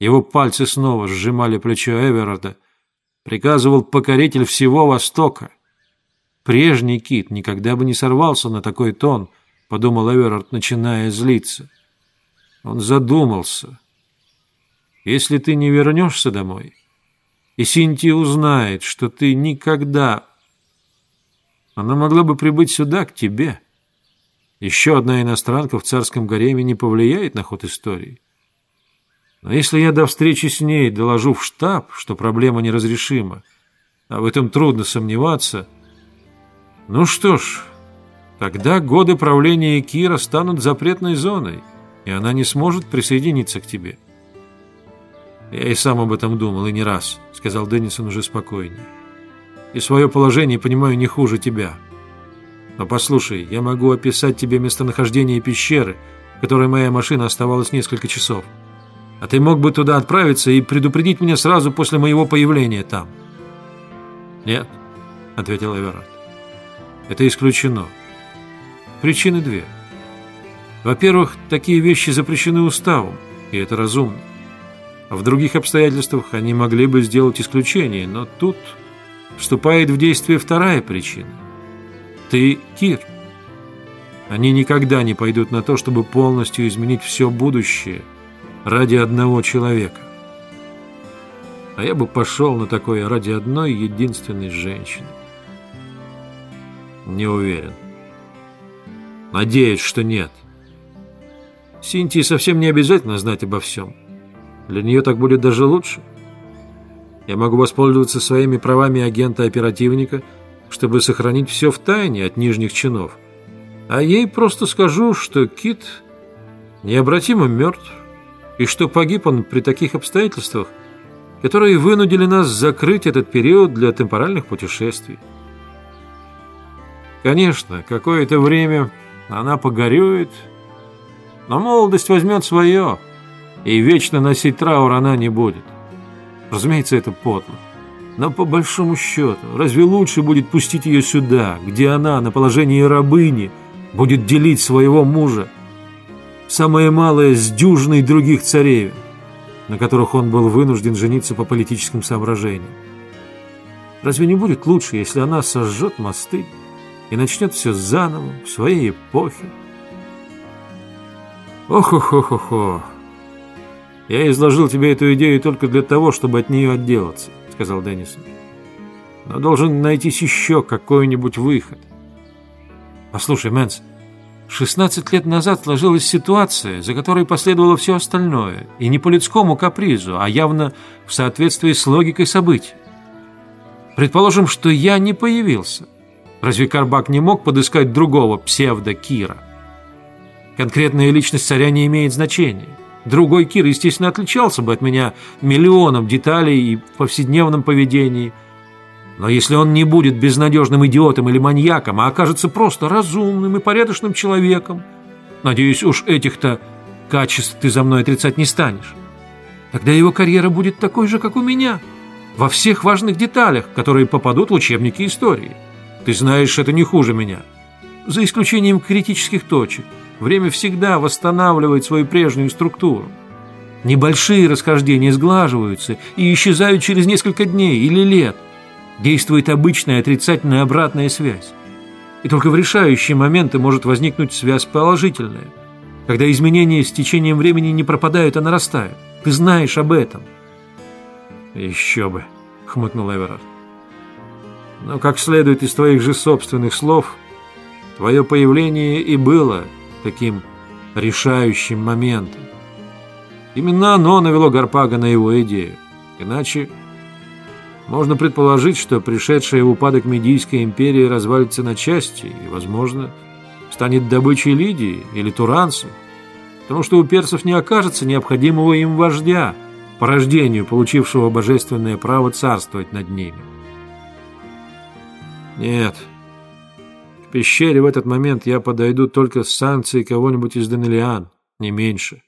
Его пальцы снова сжимали плечо Эверарда. Приказывал покоритель всего Востока. Прежний кит никогда бы не сорвался на такой тон, подумал Эверард, начиная злиться. Он задумался. Если ты не вернешься домой, и Синтия узнает, что ты никогда... Она могла бы прибыть сюда, к тебе. Еще одна иностранка в царском гареме не повлияет на ход истории. Но если я до встречи с ней доложу в штаб, что проблема неразрешима, а в этом трудно сомневаться, ну что ж, тогда годы правления Кира станут запретной зоной, и она не сможет присоединиться к тебе. Я и сам об этом думал, и не раз, сказал Деннисон уже спокойнее. И свое положение понимаю не хуже тебя. Но послушай, я могу описать тебе местонахождение пещеры, в которой моя машина оставалась несколько часов. А ты мог бы туда отправиться и предупредить меня сразу после моего появления там. Нет, ответил Эверард. Это исключено. Причины две. Во-первых, такие вещи запрещены уставом, и это разумно. А в других обстоятельствах они могли бы сделать исключение, но тут вступает в действие вторая причина. Ты Кир. Они никогда не пойдут на то, чтобы полностью изменить все будущее – ради одного человека. А я бы пошел на такое ради одной единственной женщины. Не уверен. Надеюсь, что нет. Синтии совсем не обязательно знать обо всем. Для нее так будет даже лучше. Я могу воспользоваться своими правами агента-оперативника, чтобы сохранить все в тайне от нижних чинов. А ей просто скажу, что Кит необратимо мертв и что погиб он при таких обстоятельствах, которые вынудили нас закрыть этот период для темпоральных путешествий. Конечно, какое-то время она погорюет, но молодость возьмет свое, и вечно носить траур она не будет. Разумеется, это подло. Но по большому счету, разве лучше будет пустить ее сюда, где она на положении рабыни будет делить своего мужа самое малое с дюжиной других царевин, на которых он был вынужден жениться по политическим соображениям. Разве не будет лучше, если она сожжет мосты и начнет все заново, в своей эпохе? Ох-ох-ох-ох! Я изложил тебе эту идею только для того, чтобы от нее отделаться, сказал Деннисон. Но должен найтись еще какой-нибудь выход. Послушай, Мэнс, 16 лет назад сложилась ситуация, за которой последовало все остальное, и не по людскому капризу, а явно в соответствии с логикой событий. Предположим, что я не появился. Разве Гарпаг не мог подыскать другого псевдо-Кира? Конкретная личность царя не имеет значения. Другой Кир, естественно, отличался бы от меня миллионом деталей и в повседневном поведении – но если он не будет безнадежным идиотом или маньяком, а окажется просто разумным и порядочным человеком, надеюсь, уж этих-то качеств ты за мной отрицать не станешь, тогда его карьера будет такой же, как у меня, во всех важных деталях, которые попадут в учебники истории. Ты знаешь, это не хуже меня. За исключением критических точек. Время всегда восстанавливает свою прежнюю структуру. Небольшие расхождения сглаживаются и исчезают через несколько дней или лет – действует обычная отрицательная обратная связь. И только в решающие моменты может возникнуть связь положительная, когда изменения с течением времени не пропадают, а нарастают. Ты знаешь об этом. «Еще бы», — хмыкнул Эверард. «Но, как следует из твоих же собственных слов, твое появление и было таким решающим моментом. Именно оно навело Гарпага на его идею. Иначе можно предположить, что пришедшая в упадок Медийская империя развалится на части и, возможно, станет добычей Лидии или Туранцу, потому что у персов не окажется необходимого им вождя, по рождению получившего божественное право царствовать над ними. Нет, к пещере в этот момент я подойду только с санкцией кого-нибудь из Данелиан, не меньше.